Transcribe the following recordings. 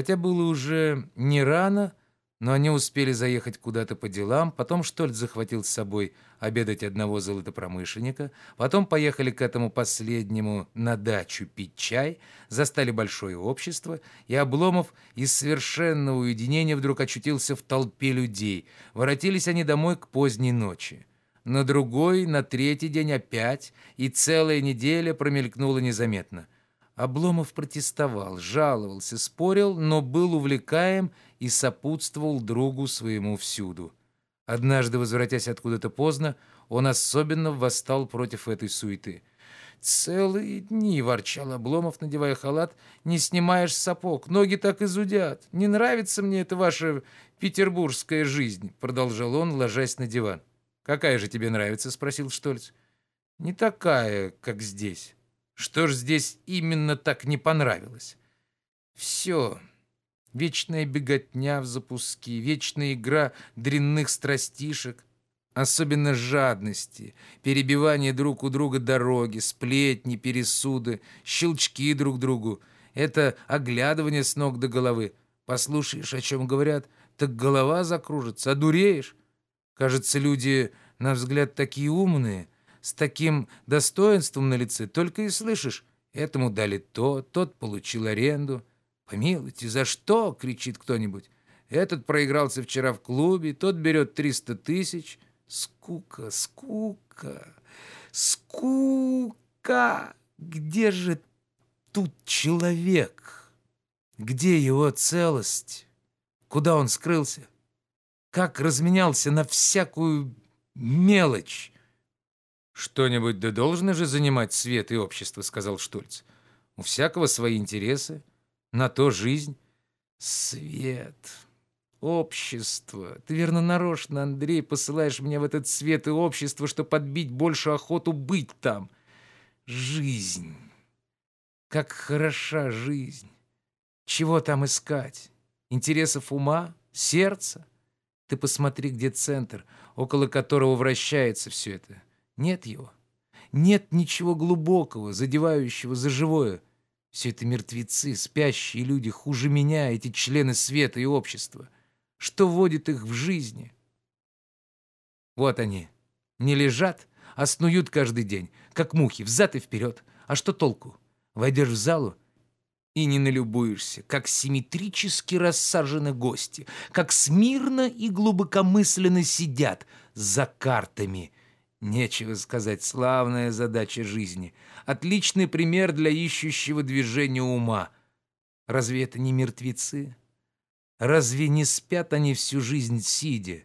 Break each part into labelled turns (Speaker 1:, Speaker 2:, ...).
Speaker 1: Хотя было уже не рано, но они успели заехать куда-то по делам, потом Штольц захватил с собой обедать одного золотопромышленника, потом поехали к этому последнему на дачу пить чай, застали большое общество, и Обломов из совершенного уединения вдруг очутился в толпе людей. Воротились они домой к поздней ночи. На другой, на третий день опять, и целая неделя промелькнула незаметно. Обломов протестовал, жаловался, спорил, но был увлекаем и сопутствовал другу своему всюду. Однажды, возвратясь откуда-то поздно, он особенно восстал против этой суеты. «Целые дни», — ворчал Обломов, надевая халат, — «не снимаешь сапог, ноги так и зудят. Не нравится мне эта ваша петербургская жизнь», — продолжал он, ложась на диван. «Какая же тебе нравится?» — спросил Штольц. «Не такая, как здесь». «Что ж здесь именно так не понравилось?» «Все. Вечная беготня в запуске, вечная игра дрянных страстишек, особенно жадности, перебивание друг у друга дороги, сплетни, пересуды, щелчки друг другу. Это оглядывание с ног до головы. Послушаешь, о чем говорят, так голова закружится, одуреешь. Кажется, люди, на взгляд, такие умные, с таким достоинством на лице, только и слышишь, этому дали то, тот получил аренду, «Помилуйте, за что?» — кричит кто-нибудь. «Этот проигрался вчера в клубе, тот берет триста тысяч». Скука, скука, скука! Где же тут человек? Где его целость? Куда он скрылся? Как разменялся на всякую мелочь? «Что-нибудь да должно же занимать свет и общество», — сказал Штольц. «У всякого свои интересы. На то жизнь. Свет. Общество. Ты, верно, нарочно, Андрей, посылаешь меня в этот свет и общество, чтобы подбить больше охоту быть там. Жизнь. Как хороша жизнь. Чего там искать? Интересов ума? Сердца? Ты посмотри, где центр, около которого вращается все это. Нет его. Нет ничего глубокого, задевающего за живое. Все это мертвецы, спящие люди, хуже меня, эти члены света и общества. Что вводит их в жизни? Вот они, не лежат, а снуют каждый день, как мухи, взад и вперед. А что толку? Войдешь в залу и не налюбуешься, как симметрически рассажены гости, как смирно и глубокомысленно сидят за картами – Нечего сказать, славная задача жизни. Отличный пример для ищущего движения ума. Разве это не мертвецы? Разве не спят они всю жизнь сидя?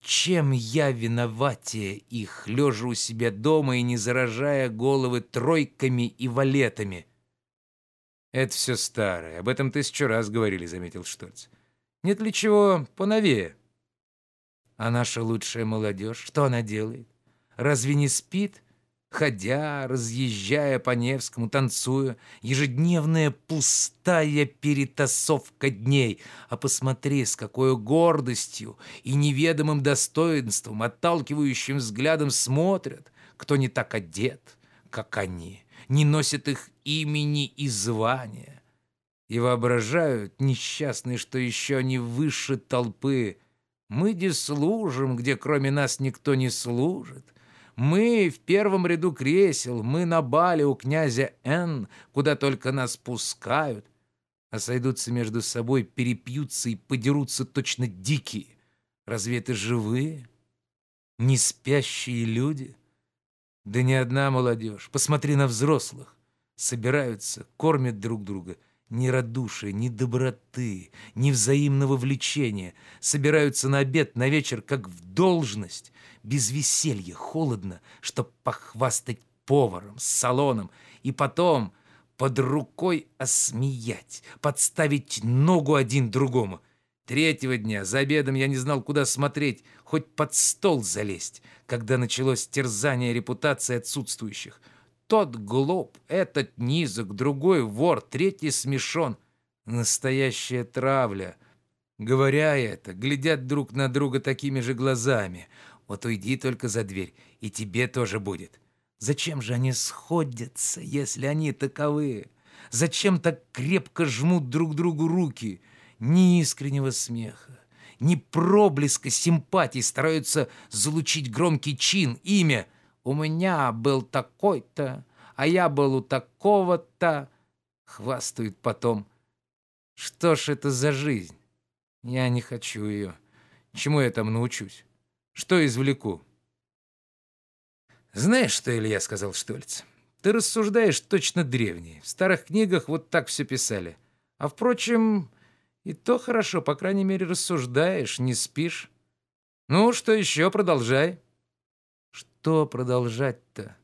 Speaker 1: Чем я виноватее их, лежа у себя дома и не заражая головы тройками и валетами? Это все старое, об этом тысячу раз говорили, заметил Штольц. Нет ли чего поновее? А наша лучшая молодежь, что она делает? Разве не спит? Ходя, разъезжая по Невскому, танцуя, ежедневная пустая перетасовка дней. А посмотри, с какой гордостью и неведомым достоинством, отталкивающим взглядом смотрят, кто не так одет, как они, не носит их имени и звания. И воображают несчастные, что еще они выше толпы. Мы где служим, где кроме нас никто не служит, мы в первом ряду кресел, мы на бале у князя Н, куда только нас пускают. А сойдутся между собой, перепьются и подерутся точно дикие. Разве это живые, не спящие люди? Да не одна молодежь. Посмотри на взрослых. Собираются, кормят друг друга. Ни радушия, ни доброты, ни взаимного влечения. Собираются на обед, на вечер, как в должность без веселья, холодно, чтоб похвастать поваром, салоном, и потом под рукой осмеять, подставить ногу один другому. Третьего дня за обедом я не знал, куда смотреть, хоть под стол залезть, когда началось терзание репутации отсутствующих. Тот глуп, этот низок, другой вор, третий смешон. Настоящая травля. Говоря это, глядят друг на друга такими же глазами. Вот уйди только за дверь, и тебе тоже будет. Зачем же они сходятся, если они таковы? Зачем так крепко жмут друг другу руки? Ни искреннего смеха, ни проблеска симпатии стараются залучить громкий чин, имя. «У меня был такой-то, а я был у такого-то», — хвастают потом. Что ж это за жизнь? Я не хочу ее. Чему я там научусь? Что извлеку? «Знаешь что, Илья, — сказал Штольц, — ты рассуждаешь точно древний. В старых книгах вот так все писали. А, впрочем, и то хорошо, по крайней мере, рассуждаешь, не спишь. Ну, что еще? Продолжай». «Что продолжать-то?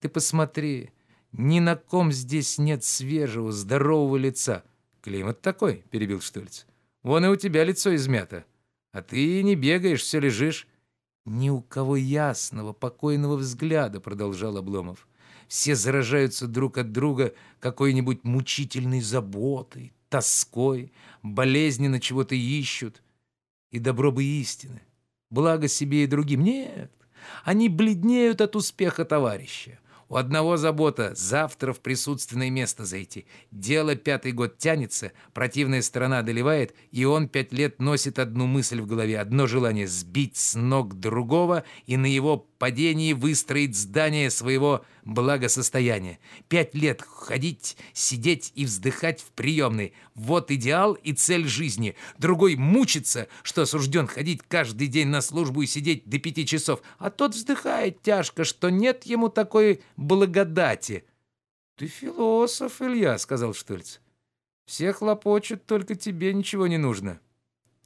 Speaker 1: Ты посмотри, ни на ком здесь нет свежего, здорового лица». «Климат такой», — перебил Штольц. «Вон и у тебя лицо измято. А ты не бегаешь, все лежишь. «Ни у кого ясного, покойного взгляда», — продолжал Обломов. «Все заражаются друг от друга какой-нибудь мучительной заботой, тоской, болезненно чего-то ищут. И добро бы истины, благо себе и другим. Нет, они бледнеют от успеха товарища. У одного забота — завтра в присутственное место зайти. Дело пятый год тянется, противная сторона одолевает, и он пять лет носит одну мысль в голове, одно желание — сбить с ног другого и на его падении выстроить здание своего благосостояния. Пять лет ходить, сидеть и вздыхать в приемной. Вот идеал и цель жизни. Другой мучится, что осужден ходить каждый день на службу и сидеть до пяти часов, а тот вздыхает тяжко, что нет ему такой благодати. «Ты философ, Илья», — сказал Штольц. «Все хлопочут, только тебе ничего не нужно».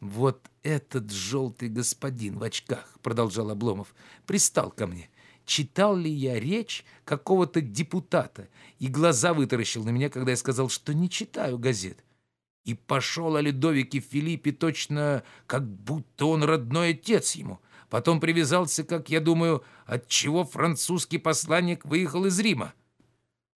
Speaker 1: «Вот этот желтый господин в очках», — продолжал Обломов, — «пристал ко мне. Читал ли я речь какого-то депутата? И глаза вытаращил на меня, когда я сказал, что не читаю газет. И пошел о Ледовике Филиппе точно, как будто он родной отец ему. Потом привязался, как я думаю, от чего французский посланник выехал из Рима.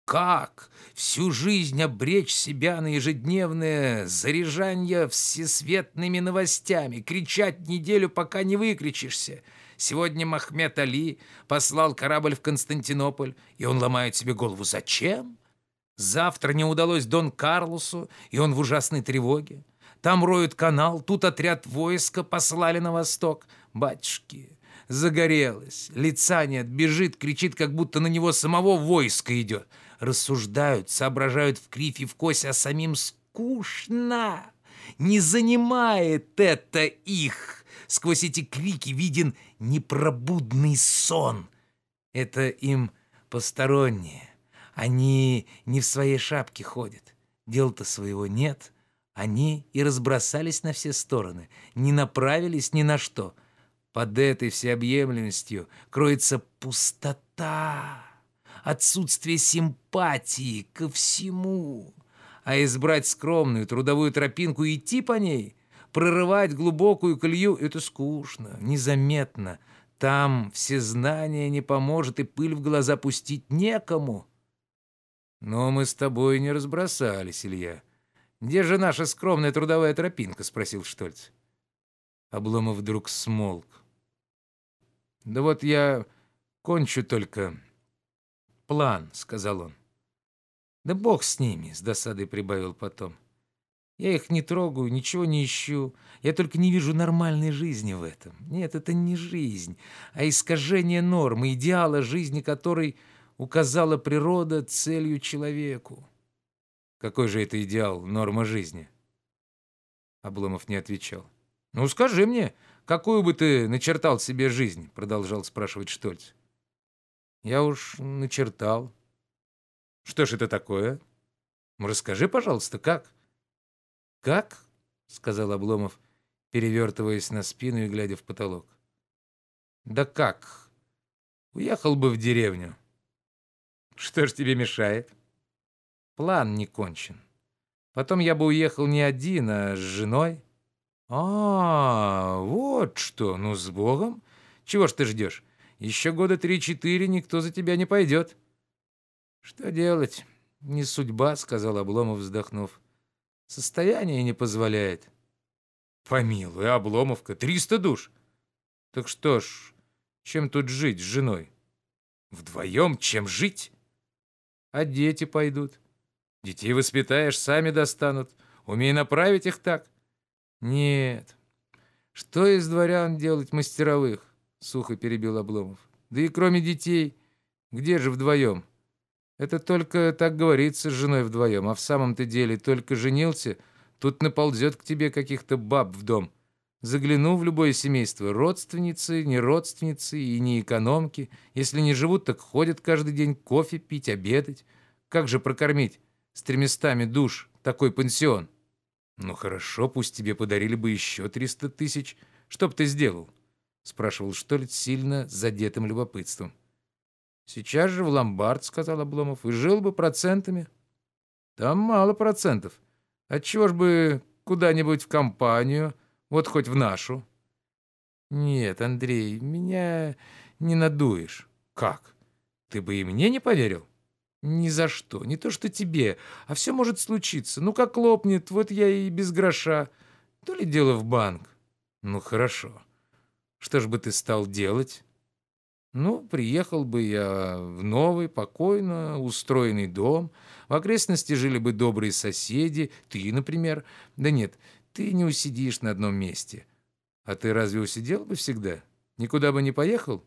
Speaker 1: Как всю жизнь обречь себя на ежедневное заряжание всесветными новостями, кричать неделю, пока не выкричишься? Сегодня Махмед Али послал корабль в Константинополь, и он ломает себе голову. Зачем? Завтра не удалось Дон Карлосу, и он в ужасной тревоге. Там роют канал, тут отряд войска послали на восток. Батюшки, загорелось, лица нет, бежит, кричит, как будто на него самого войско идет рассуждают, соображают в кривь и в кось, а самим скучно. Не занимает это их. Сквозь эти крики виден непробудный сон. Это им постороннее. Они не в своей шапке ходят. Дел-то своего нет. Они и разбросались на все стороны, не направились ни на что. Под этой всеобъемлемостью кроется пустота отсутствие симпатии ко всему. А избрать скромную трудовую тропинку и идти по ней, прорывать глубокую колею — это скучно, незаметно. Там все знания не поможет, и пыль в глаза пустить некому. Но мы с тобой не разбросались, Илья. Где же наша скромная трудовая тропинка? — спросил Штольц. Обломов вдруг смолк. Да вот я кончу только план», — сказал он. «Да бог с ними», — с досадой прибавил потом. «Я их не трогаю, ничего не ищу. Я только не вижу нормальной жизни в этом. Нет, это не жизнь, а искажение нормы, идеала жизни, который указала природа целью человеку». «Какой же это идеал, норма жизни?» Обломов не отвечал. «Ну, скажи мне, какую бы ты начертал себе жизнь?» Продолжал спрашивать Штольц. Я уж начертал. Что ж это такое? Расскажи, пожалуйста, как? Как? Сказал Обломов, перевертываясь на спину и глядя в потолок. Да как? Уехал бы в деревню. Что ж тебе мешает? План не кончен. Потом я бы уехал не один, а с женой. А, вот что. Ну, с Богом. Чего ж ты ждешь? Еще года три-четыре никто за тебя не пойдет. Что делать? Не судьба, сказал Обломов, вздохнув. Состояние не позволяет. Помилуй, Обломовка, триста душ. Так что ж, чем тут жить с женой? Вдвоем чем жить? А дети пойдут. Детей воспитаешь, сами достанут. Умей направить их так. Нет. Что из дворян делать мастеровых? Сухо перебил Обломов. Да и кроме детей, где же вдвоем? Это только так говорится с женой вдвоем, а в самом-то деле только женился, тут наползет к тебе каких-то баб в дом. Загляну в любое семейство, родственницы, не родственницы и не экономки. Если не живут, так ходят каждый день кофе пить, обедать. Как же прокормить с тремястами душ такой пансион? Ну хорошо, пусть тебе подарили бы еще триста тысяч. Что б ты сделал? Спрашивал Штольц сильно задетым любопытством. Сейчас же в ломбард, сказал Обломов, и жил бы процентами. Там мало процентов. Отчего ж бы куда-нибудь в компанию, вот хоть в нашу. Нет, Андрей, меня не надуешь. Как? Ты бы и мне не поверил? Ни за что. Не то что тебе, а все может случиться. Ну, как лопнет, вот я и без гроша. То ли дело в банк. Ну, хорошо. Что ж бы ты стал делать? Ну, приехал бы я в новый, покойно устроенный дом. В окрестности жили бы добрые соседи, ты, например. Да нет, ты не усидишь на одном месте. А ты разве усидел бы всегда? Никуда бы не поехал?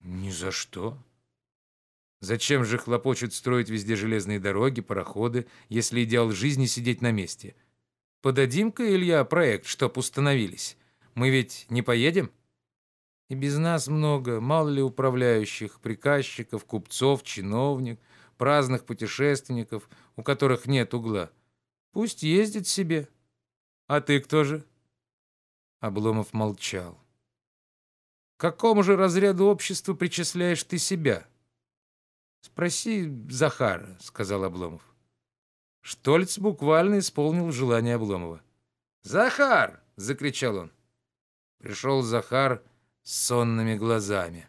Speaker 1: Ни за что. Зачем же хлопочет строить везде железные дороги, пароходы, если идеал жизни сидеть на месте? Подадим-ка, Илья, проект, чтоб установились. Мы ведь не поедем? И без нас много, мало ли управляющих, приказчиков, купцов, чиновник, праздных путешественников, у которых нет угла. Пусть ездит себе. А ты кто же? Обломов молчал. К какому же разряду общества причисляешь ты себя? Спроси Захара, сказал Обломов. Штольц буквально исполнил желание Обломова. «Захар!» — закричал он. Пришел Захар сонными глазами.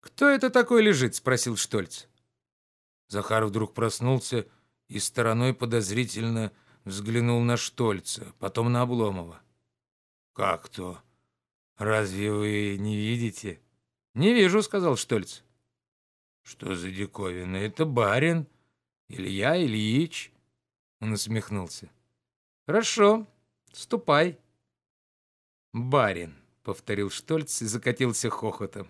Speaker 1: «Кто это такой лежит?» — спросил Штольц. Захар вдруг проснулся и стороной подозрительно взглянул на Штольца, потом на Обломова. «Как то? Разве вы не видите?» «Не вижу», — сказал Штольц. «Что за диковина? Это барин. Илья Ильич». Он усмехнулся. «Хорошо, ступай». «Барин» повторил Штольц и закатился хохотом.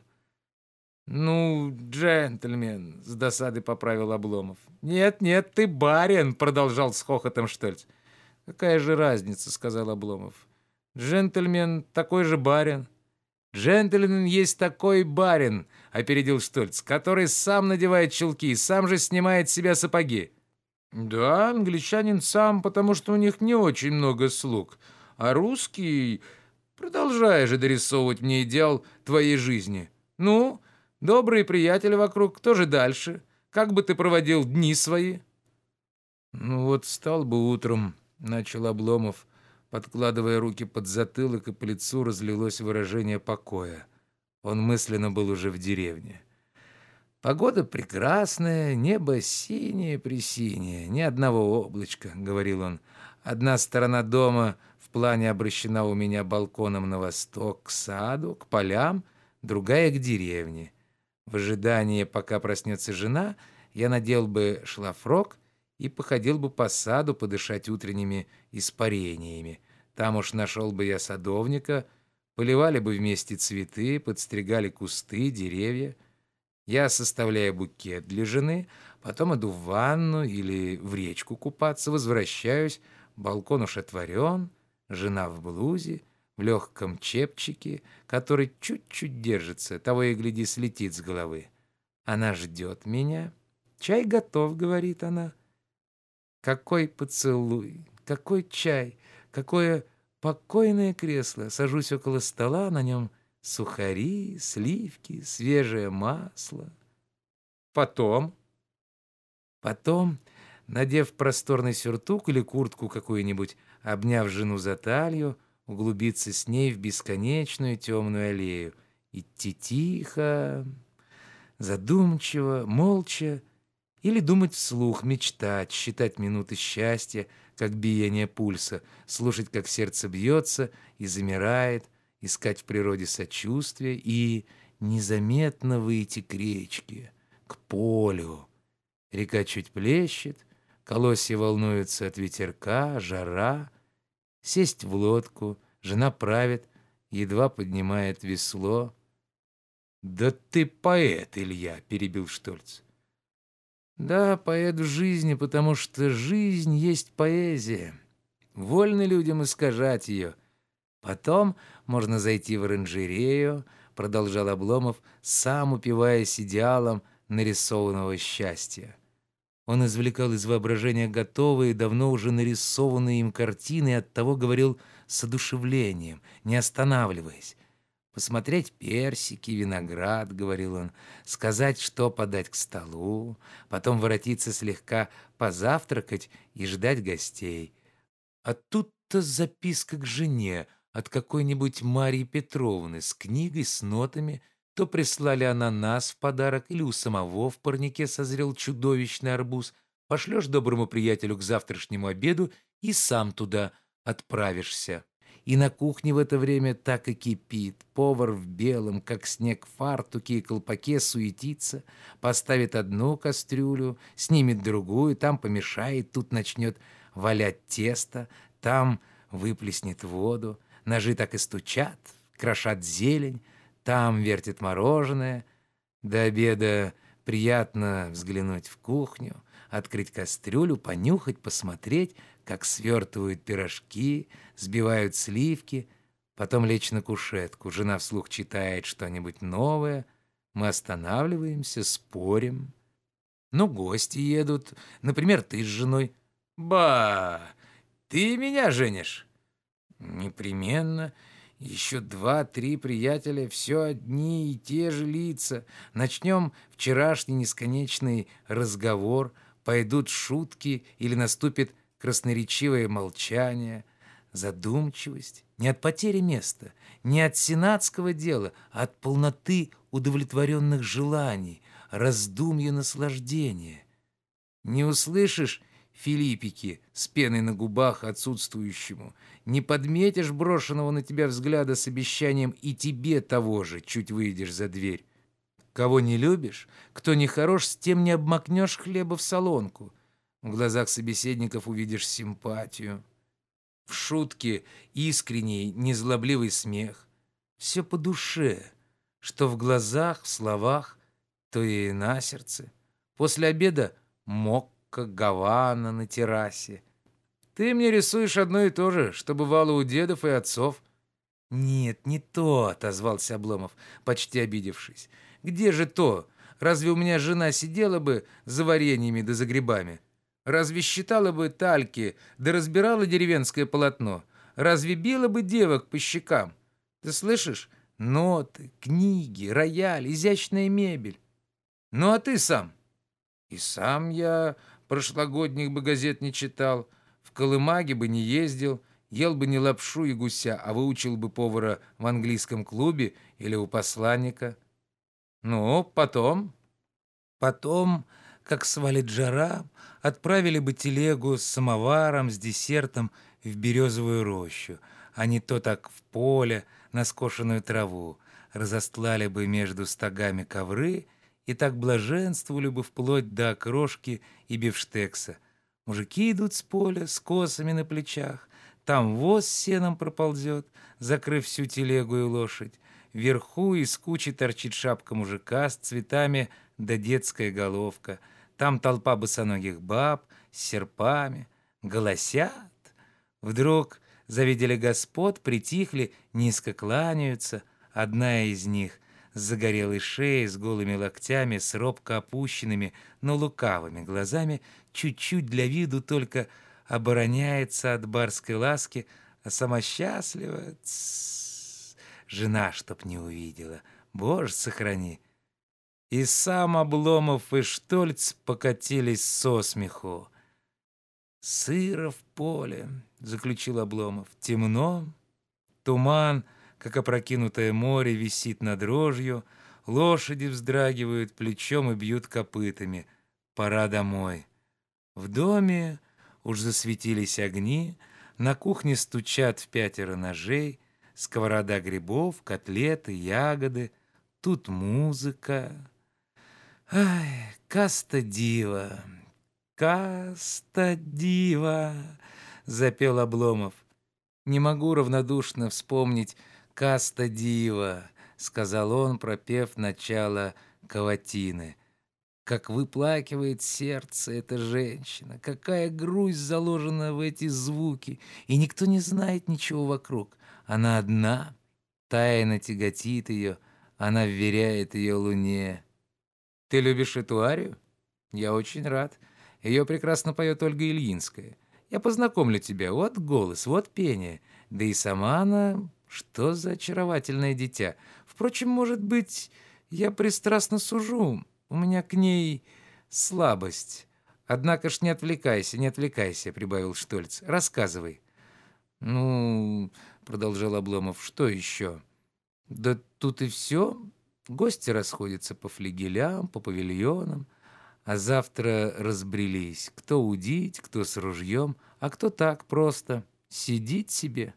Speaker 1: «Ну, джентльмен», — с досады поправил Обломов. «Нет, нет, ты барин», — продолжал с хохотом Штольц. «Какая же разница», — сказал Обломов. «Джентльмен такой же барин». «Джентльмен есть такой барин», — опередил Штольц, «который сам надевает чулки и сам же снимает с себя сапоги». «Да, англичанин сам, потому что у них не очень много слуг, а русский...» Продолжай же дорисовывать мне идеал твоей жизни. Ну, добрые приятели вокруг, кто же дальше? Как бы ты проводил дни свои?» «Ну вот стал бы утром», — начал Обломов, подкладывая руки под затылок, и по лицу разлилось выражение покоя. Он мысленно был уже в деревне. «Погода прекрасная, небо синее-пресинее, ни одного облачка», — говорил он. «Одна сторона дома плане обращена у меня балконом на восток, к саду, к полям, другая к деревне. В ожидании, пока проснется жена, я надел бы шлафрок и походил бы по саду подышать утренними испарениями. Там уж нашел бы я садовника, поливали бы вместе цветы, подстригали кусты, деревья. Я составляю букет для жены, потом иду в ванну или в речку купаться, возвращаюсь, балкон уж отворен — Жена в блузе, в легком чепчике, который чуть-чуть держится, того и гляди слетит с головы. Она ждет меня. Чай готов, говорит она. Какой поцелуй, какой чай, какое покойное кресло. Сажусь около стола, на нем сухари, сливки, свежее масло. Потом... Потом, надев просторный сюртук или куртку какую-нибудь, обняв жену за талию, углубиться с ней в бесконечную темную аллею, идти тихо, задумчиво, молча, или думать вслух, мечтать, считать минуты счастья, как биение пульса, слушать, как сердце бьется и замирает, искать в природе сочувствия и незаметно выйти к речке, к полю. Река чуть плещет, Колосья волнуются от ветерка, жара. Сесть в лодку, жена правит, едва поднимает весло. «Да ты поэт, Илья!» — перебил Штольц. «Да, поэт в жизни, потому что жизнь есть поэзия. Вольно людям искажать ее. Потом можно зайти в оранжерею, — продолжал Обломов, сам упиваясь идеалом нарисованного счастья. Он извлекал из воображения готовые, давно уже нарисованные им картины и оттого говорил с одушевлением, не останавливаясь. «Посмотреть персики, виноград», — говорил он, — «сказать, что подать к столу, потом воротиться слегка, позавтракать и ждать гостей». А тут-то записка к жене от какой-нибудь Марии Петровны с книгой, с нотами — то прислали ананас в подарок, или у самого в парнике созрел чудовищный арбуз. Пошлешь доброму приятелю к завтрашнему обеду и сам туда отправишься. И на кухне в это время так и кипит. Повар в белом, как снег, фартуке и колпаке суетится, поставит одну кастрюлю, снимет другую, там помешает, тут начнет валять тесто, там выплеснет воду. Ножи так и стучат, крошат зелень, там вертит мороженое. До обеда приятно взглянуть в кухню, открыть кастрюлю, понюхать, посмотреть, как свертывают пирожки, сбивают сливки, потом лечь на кушетку. Жена вслух читает что-нибудь новое. Мы останавливаемся, спорим. Ну, гости едут. Например, ты с женой. «Ба! Ты меня женишь?» «Непременно. Еще два-три приятеля, все одни и те же лица. Начнем вчерашний несконечный разговор, пойдут шутки или наступит красноречивое молчание, задумчивость. Не от потери места, не от сенатского дела, а от полноты удовлетворенных желаний, раздумья наслаждения. Не услышишь Филиппики с пеной на губах отсутствующему. Не подметишь брошенного на тебя взгляда с обещанием и тебе того же, чуть выйдешь за дверь. Кого не любишь, кто не хорош, с тем не обмакнешь хлеба в солонку. В глазах собеседников увидишь симпатию. В шутке искренний, незлобливый смех. Все по душе, что в глазах, в словах, то и на сердце. После обеда мог как Гавана на террасе. Ты мне рисуешь одно и то же, что бывало у дедов и отцов». «Нет, не то», — отозвался Обломов, почти обидевшись. «Где же то? Разве у меня жена сидела бы за вареньями да за грибами? Разве считала бы тальки да разбирала деревенское полотно? Разве била бы девок по щекам? Ты слышишь? Ноты, книги, рояль, изящная мебель. Ну а ты сам?» «И сам я прошлогодних бы газет не читал, в Колымаге бы не ездил, ел бы не лапшу и гуся, а выучил бы повара в английском клубе или у посланника. Ну, потом? Потом, как свалит жара, отправили бы телегу с самоваром, с десертом в березовую рощу, а не то так в поле, на скошенную траву, разостлали бы между стогами ковры и так блаженствовали бы вплоть до окрошки и бифштекса. Мужики идут с поля с косами на плечах, там воз сеном проползет, закрыв всю телегу и лошадь. Вверху из кучи торчит шапка мужика с цветами да детская головка. Там толпа босоногих баб с серпами. Голосят. Вдруг завидели господ, притихли, низко кланяются. Одна из них с загорелой шеей, с голыми локтями, с робко опущенными, но лукавыми глазами, чуть-чуть для виду только обороняется от барской ласки, а сама счастлива. Жена, чтоб не увидела. Боже, сохрани. И сам Обломов и Штольц покатились со смеху. «Сыро в поле», — заключил Обломов. «Темно, туман» как опрокинутое море висит над дрожью, лошади вздрагивают плечом и бьют копытами. Пора домой. В доме уж засветились огни, на кухне стучат в пятеро ножей, сковорода грибов, котлеты, ягоды. Тут музыка. Ай, каста дива, Каста дива, запел Обломов. Не могу равнодушно вспомнить Каста дива, сказал он, пропев начало каватины. Как выплакивает сердце эта женщина, какая грусть заложена в эти звуки, и никто не знает ничего вокруг. Она одна, тайно тяготит ее, она вверяет ее луне. Ты любишь эту арию? Я очень рад. Ее прекрасно поет Ольга Ильинская. Я познакомлю тебя. Вот голос, вот пение. Да и сама она... Что за очаровательное дитя. Впрочем, может быть, я пристрастно сужу. У меня к ней слабость. Однако ж не отвлекайся, не отвлекайся, прибавил Штольц. Рассказывай. Ну, продолжал Обломов, что еще? Да тут и все. Гости расходятся по флигелям, по павильонам, а завтра разбрелись. Кто удить, кто с ружьем, а кто так просто сидит себе.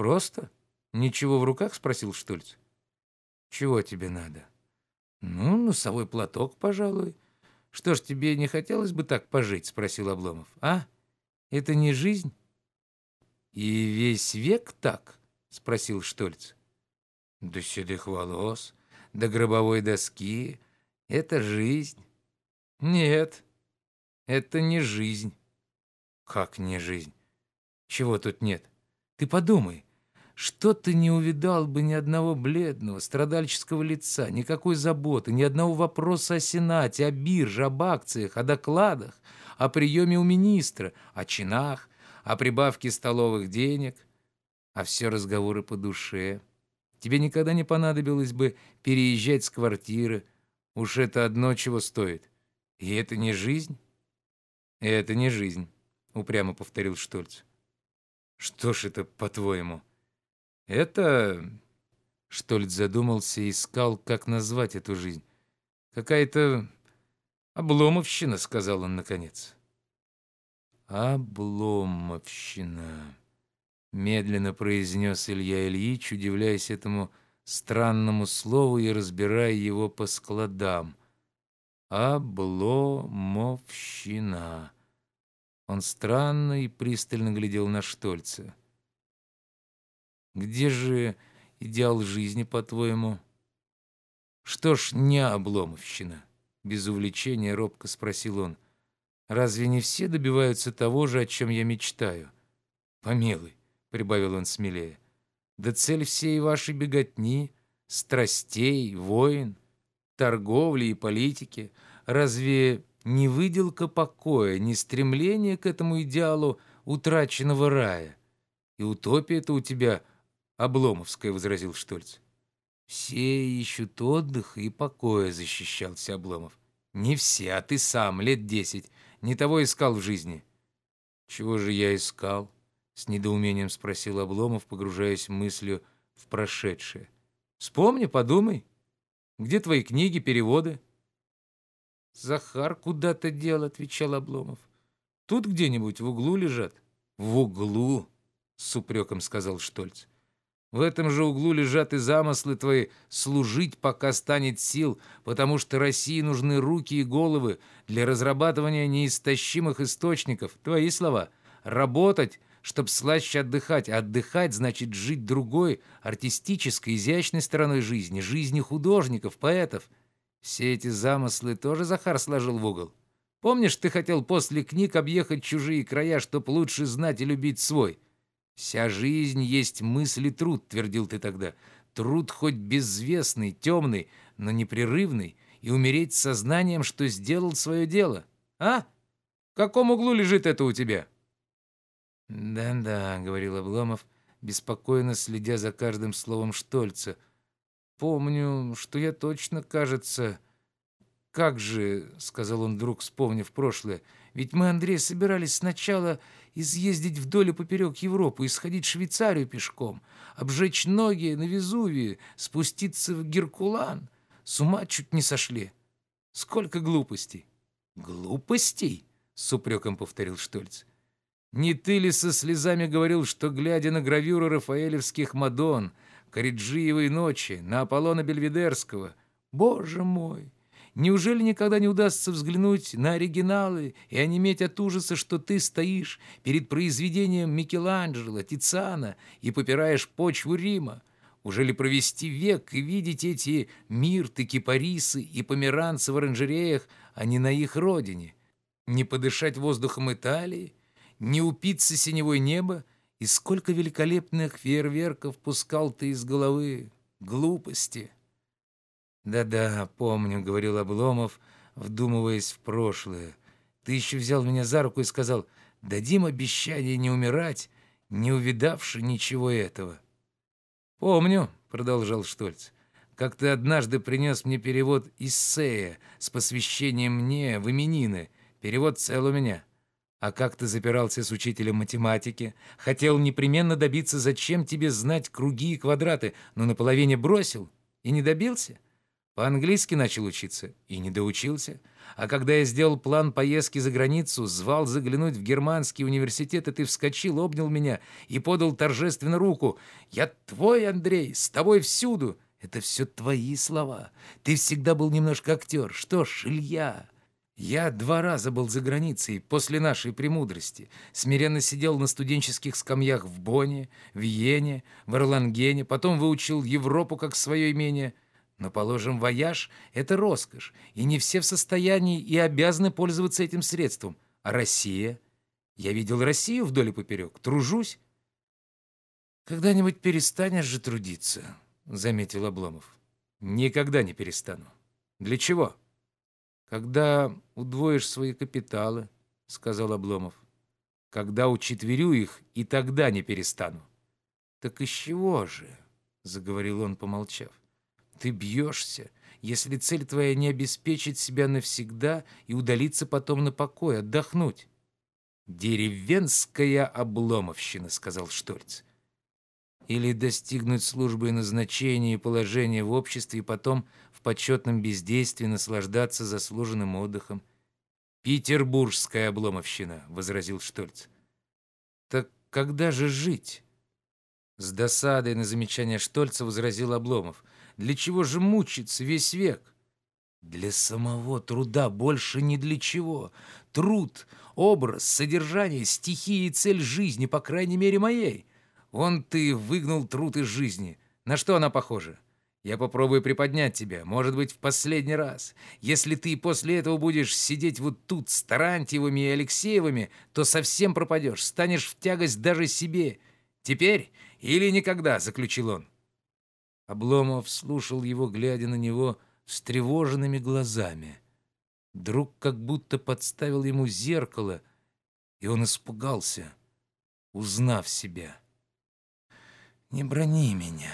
Speaker 1: Просто? Ничего в руках? спросил Штольц. Чего тебе надо? Ну, носовой платок, пожалуй. Что ж, тебе не хотелось бы так пожить? спросил Обломов. А? Это не жизнь? И весь век так? спросил Штольц. До седых волос, до гробовой доски. Это жизнь. Нет, это не жизнь. Как не жизнь? Чего тут нет? Ты подумай, что ты не увидал бы ни одного бледного, страдальческого лица, никакой заботы, ни одного вопроса о Сенате, о бирже, об акциях, о докладах, о приеме у министра, о чинах, о прибавке столовых денег, а все разговоры по душе. Тебе никогда не понадобилось бы переезжать с квартиры. Уж это одно чего стоит. И это не жизнь? Это не жизнь, упрямо повторил Штольц. Что ж это, по-твоему? Это... Штольц задумался и искал, как назвать эту жизнь. Какая-то обломовщина, сказал он наконец. Обломовщина медленно произнес Илья Ильич, удивляясь этому странному слову и разбирая его по складам. Обломовщина. Он странно и пристально глядел на Штольца. Где же идеал жизни, по-твоему? Что ж, не обломовщина, без увлечения робко спросил он. Разве не все добиваются того же, о чем я мечтаю? Помилуй, — прибавил он смелее. «Да цель всей вашей беготни, страстей, войн, торговли и политики, разве не выделка покоя, не стремление к этому идеалу утраченного рая? И утопия-то у тебя обломовская», — возразил Штольц. «Все ищут отдыха и покоя», — защищался Обломов. «Не все, а ты сам, лет десять, не того искал в жизни». «Чего же я искал?» С недоумением спросил Обломов, погружаясь мыслью в прошедшее. Вспомни, подумай. Где твои книги, переводы? Захар куда-то дел, отвечал Обломов. Тут где-нибудь в углу лежат. В углу, с упреком сказал Штольц. В этом же углу лежат и замыслы твои служить, пока станет сил, потому что России нужны руки и головы для разрабатывания неистощимых источников. Твои слова. Работать, чтобы слаще отдыхать. А отдыхать значит жить другой, артистической, изящной стороной жизни, жизни художников, поэтов. Все эти замыслы тоже Захар сложил в угол. Помнишь, ты хотел после книг объехать чужие края, чтобы лучше знать и любить свой? Вся жизнь есть мысль и труд, твердил ты тогда. Труд хоть безвестный, темный, но непрерывный, и умереть с сознанием, что сделал свое дело. А? В каком углу лежит это у тебя?» «Да-да», — говорил Обломов, беспокойно следя за каждым словом Штольца. «Помню, что я точно, кажется...» «Как же», — сказал он вдруг, вспомнив прошлое, «ведь мы, Андрей, собирались сначала изъездить вдоль и поперек Европы и сходить в Швейцарию пешком, обжечь ноги на Везувии, спуститься в Геркулан. С ума чуть не сошли. Сколько глупостей!» «Глупостей?» — с упреком повторил Штольц. Не ты ли со слезами говорил, что, глядя на гравюры рафаэлевских Мадон, Кориджиевой ночи, на Аполлона Бельведерского, «Боже мой, Неужели никогда не удастся взглянуть на оригиналы и онеметь от ужаса, что ты стоишь перед произведением Микеланджело, Тициана и попираешь почву Рима? Уже ли провести век и видеть эти мирты, кипарисы и померанцы в оранжереях, а не на их родине? Не подышать воздухом Италии? Не упиться синевой неба? И сколько великолепных фейерверков пускал ты из головы? Глупости!» «Да-да, помню», — говорил Обломов, вдумываясь в прошлое. «Ты еще взял меня за руку и сказал, дадим обещание не умирать, не увидавши ничего этого». «Помню», — продолжал Штольц, «как ты однажды принес мне перевод Иссея с посвящением мне в именины. Перевод цел у меня. А как ты запирался с учителем математики? Хотел непременно добиться, зачем тебе знать круги и квадраты, но на половине бросил и не добился?» По-английски начал учиться и не доучился. А когда я сделал план поездки за границу, звал заглянуть в германский университет, и ты вскочил, обнял меня и подал торжественно руку. «Я твой, Андрей, с тобой всюду!» Это все твои слова. Ты всегда был немножко актер. Что ж, Илья, я два раза был за границей после нашей премудрости. Смиренно сидел на студенческих скамьях в Бонне, в Йене, в Эрлангене, потом выучил Европу как свое имение — но, положим, вояж — это роскошь, и не все в состоянии и обязаны пользоваться этим средством. А Россия? Я видел Россию вдоль и поперек. Тружусь. «Когда-нибудь перестанешь же трудиться», — заметил Обломов. «Никогда не перестану. Для чего?» «Когда удвоишь свои капиталы», — сказал Обломов. «Когда учетверю их, и тогда не перестану». «Так из чего же?» — заговорил он, помолчав. Ты бьешься, если цель твоя не обеспечить себя навсегда и удалиться потом на покой, отдохнуть. «Деревенская обломовщина», — сказал Штольц. «Или достигнуть службы и назначения и положения в обществе и потом в почетном бездействии наслаждаться заслуженным отдыхом». «Петербургская обломовщина», — возразил Штольц. «Так когда же жить?» С досадой на замечание Штольца возразил Обломов. Для чего же мучиться весь век? Для самого труда, больше ни для чего. Труд, образ, содержание, стихия и цель жизни, по крайней мере, моей. Вон ты выгнал труд из жизни. На что она похожа? Я попробую приподнять тебя, может быть, в последний раз. Если ты после этого будешь сидеть вот тут с Тарантьевыми и Алексеевыми, то совсем пропадешь, станешь в тягость даже себе. Теперь или никогда, — заключил он. Обломов слушал его, глядя на него встревоженными глазами. Друг как будто подставил ему зеркало, и он испугался, узнав себя. «Не брони меня,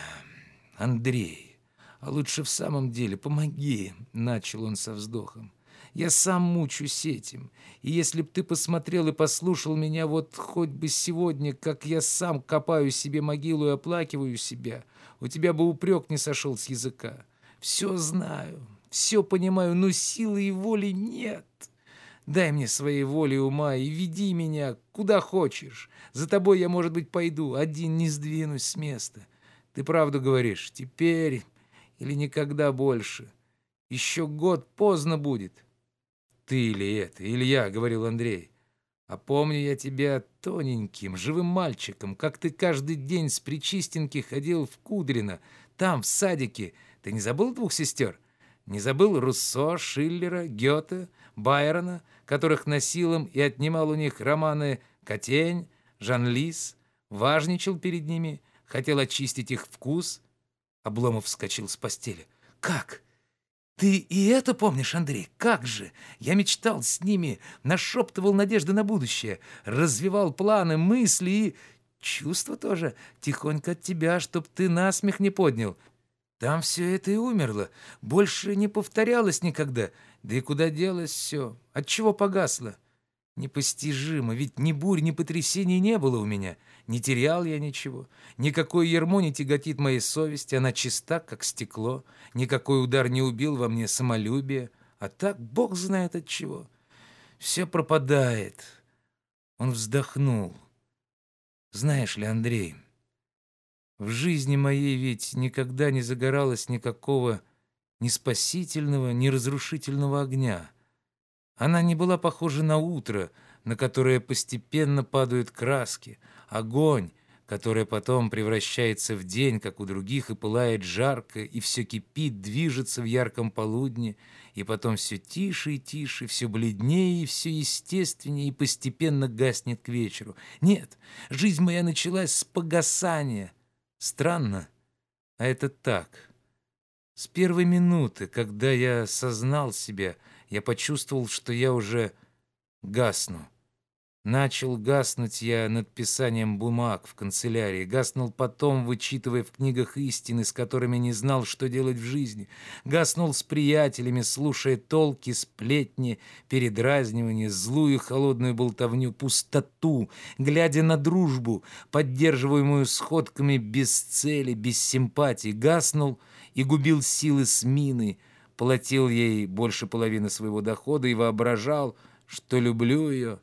Speaker 1: Андрей, а лучше в самом деле помоги», — начал он со вздохом. Я сам мучусь этим. И если б ты посмотрел и послушал меня вот хоть бы сегодня, как я сам копаю себе могилу и оплакиваю себя, у тебя бы упрек не сошел с языка. Все знаю, все понимаю, но силы и воли нет. Дай мне своей воли ума и веди меня куда хочешь. За тобой я, может быть, пойду, один не сдвинусь с места. Ты правду говоришь, теперь или никогда больше. Еще год поздно будет. «Ты или это, Илья», — говорил Андрей. «А помню я тебя тоненьким, живым мальчиком, как ты каждый день с Причистенки ходил в Кудрино, там, в садике. Ты не забыл двух сестер? Не забыл Руссо, Шиллера, Гёте, Байрона, которых носил им и отнимал у них романы «Котень», «Жан-Лис», важничал перед ними, хотел очистить их вкус?» Обломов вскочил с постели. «Как? «Ты и это помнишь, Андрей? Как же! Я мечтал с ними, нашептывал надежды на будущее, развивал планы, мысли и... Чувства тоже. Тихонько от тебя, чтоб ты насмех не поднял. Там все это и умерло. Больше не повторялось никогда. Да и куда делось все? Отчего погасло? Непостижимо, ведь ни бурь, ни потрясений не было у меня. Не терял я ничего. Никакой ермо не тяготит моей совести, она чиста, как стекло. Никакой удар не убил во мне самолюбие. А так Бог знает от чего. Все пропадает. Он вздохнул. Знаешь ли, Андрей, в жизни моей ведь никогда не загоралось никакого ни спасительного, ни разрушительного огня. Она не была похожа на утро, на которое постепенно падают краски, огонь, которое потом превращается в день, как у других, и пылает жарко, и все кипит, движется в ярком полудне, и потом все тише и тише, все бледнее и все естественнее, и постепенно гаснет к вечеру. Нет, жизнь моя началась с погасания. Странно, а это так. С первой минуты, когда я сознал себя, я почувствовал, что я уже гасну. Начал гаснуть я над писанием бумаг в канцелярии, гаснул потом, вычитывая в книгах истины, с которыми не знал, что делать в жизни, гаснул с приятелями, слушая толки, сплетни, передразнивания, злую холодную болтовню, пустоту, глядя на дружбу, поддерживаемую сходками без цели, без симпатии, гаснул и губил силы Смины, платил ей больше половины своего дохода и воображал, что люблю ее,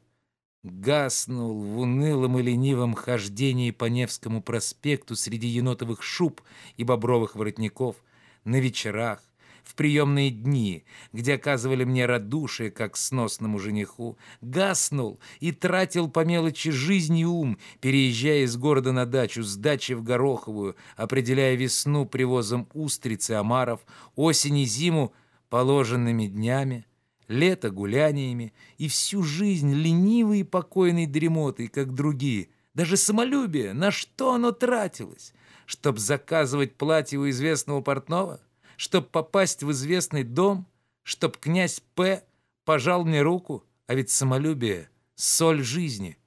Speaker 1: гаснул в унылом и ленивом хождении по Невскому проспекту среди енотовых шуб и бобровых воротников, на вечерах, в приемные дни, где оказывали мне радушие, как сносному жениху, гаснул и тратил по мелочи жизнь и ум, переезжая из города на дачу, с дачи в Гороховую, определяя весну привозом устриц и омаров, осень и зиму положенными днями, лето гуляниями и всю жизнь ленивой и покойной дремотой, как другие. Даже самолюбие, на что оно тратилось? Чтоб заказывать платье у известного портного? Чтоб попасть в известный дом? Чтоб князь П. пожал мне руку? А ведь самолюбие — соль жизни.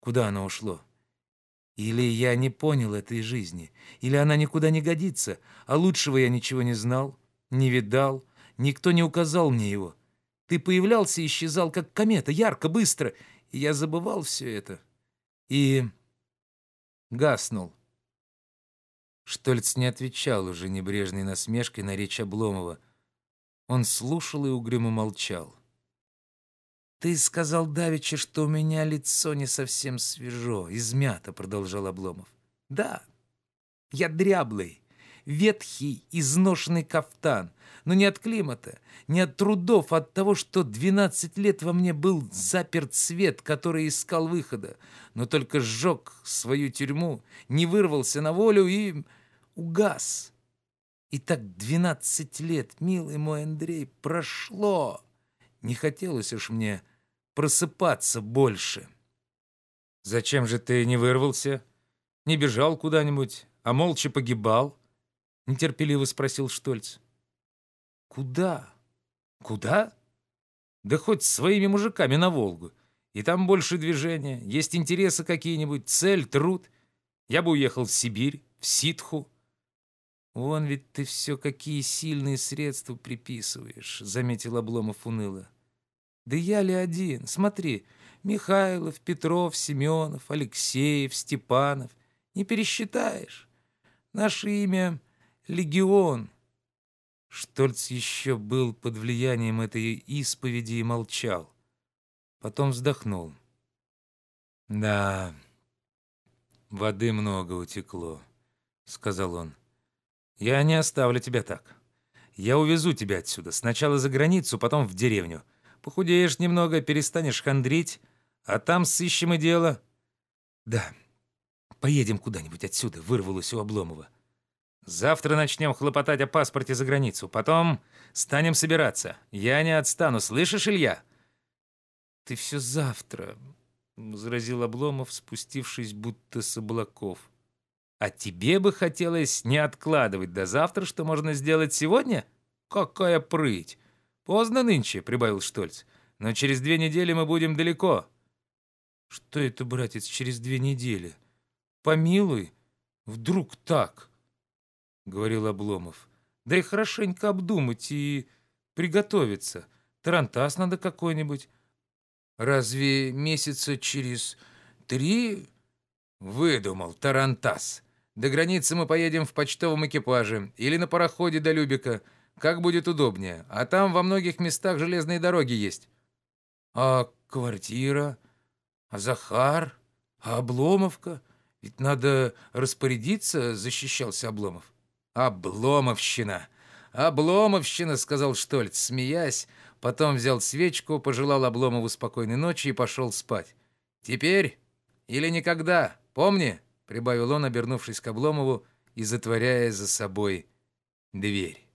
Speaker 1: Куда оно ушло? Или я не понял этой жизни, или она никуда не годится, а лучшего я ничего не знал, не видал, никто не указал мне его. Ты появлялся и исчезал, как комета, ярко, быстро. И я забывал все это. И гаснул. Штольц не отвечал уже небрежной насмешкой на речь Обломова. Он слушал и угрюмо молчал. «Ты сказал Давича, что у меня лицо не совсем свежо, измято», — продолжал Обломов. «Да, я дряблый, ветхий, изношенный кафтан, но не от климата, не от трудов, а от того, что 12 лет во мне был заперт свет, который искал выхода, но только сжег свою тюрьму, не вырвался на волю и угас. И так 12 лет, милый мой Андрей, прошло. Не хотелось уж мне просыпаться больше. Зачем же ты не вырвался? Не бежал куда-нибудь, а молча погибал? Нетерпеливо спросил Штольц. Куда? Куда? Да хоть своими мужиками на Волгу. И там больше движения, есть интересы какие-нибудь, цель, труд. Я бы уехал в Сибирь, в Ситху. Вон ведь ты все какие сильные средства приписываешь, заметил Обломов уныло. Да я ли один? Смотри, Михайлов, Петров, Семенов, Алексеев, Степанов. Не пересчитаешь. Наше имя легион. Штольц еще был под влиянием этой исповеди и молчал. Потом вздохнул. «Да, воды много утекло», — сказал он. «Я не оставлю тебя так. Я увезу тебя отсюда. Сначала за границу, потом в деревню. Похудеешь немного, перестанешь хандрить, а там сыщем и дело». «Да, поедем куда-нибудь отсюда», — вырвалось у Обломова. Завтра начнем хлопотать о паспорте за границу. Потом станем собираться. Я не отстану, слышишь, Илья?» «Ты все завтра», — возразил Обломов, спустившись будто с облаков. «А тебе бы хотелось не откладывать до завтра, что можно сделать сегодня? Какая прыть! Поздно нынче», — прибавил Штольц. «Но через две недели мы будем далеко». «Что это, братец, через две недели? Помилуй, вдруг так?» Говорил Обломов. Да и хорошенько обдумать и приготовиться. Тарантас надо какой-нибудь. Разве месяца через три выдумал Тарантас? До границы мы поедем в почтовом экипаже или на пароходе до Любика, как будет удобнее. А там во многих местах железные дороги есть. А квартира? А Захар? А Обломовка? Ведь надо распорядиться, защищался Обломов. Обломовщина. «Обломовщина», — сказал Штольц, смеясь, потом взял свечку, пожелал Обломову спокойной ночи и пошел спать. «Теперь или никогда, помни», — прибавил он, обернувшись к Обломову и затворяя за собой дверь.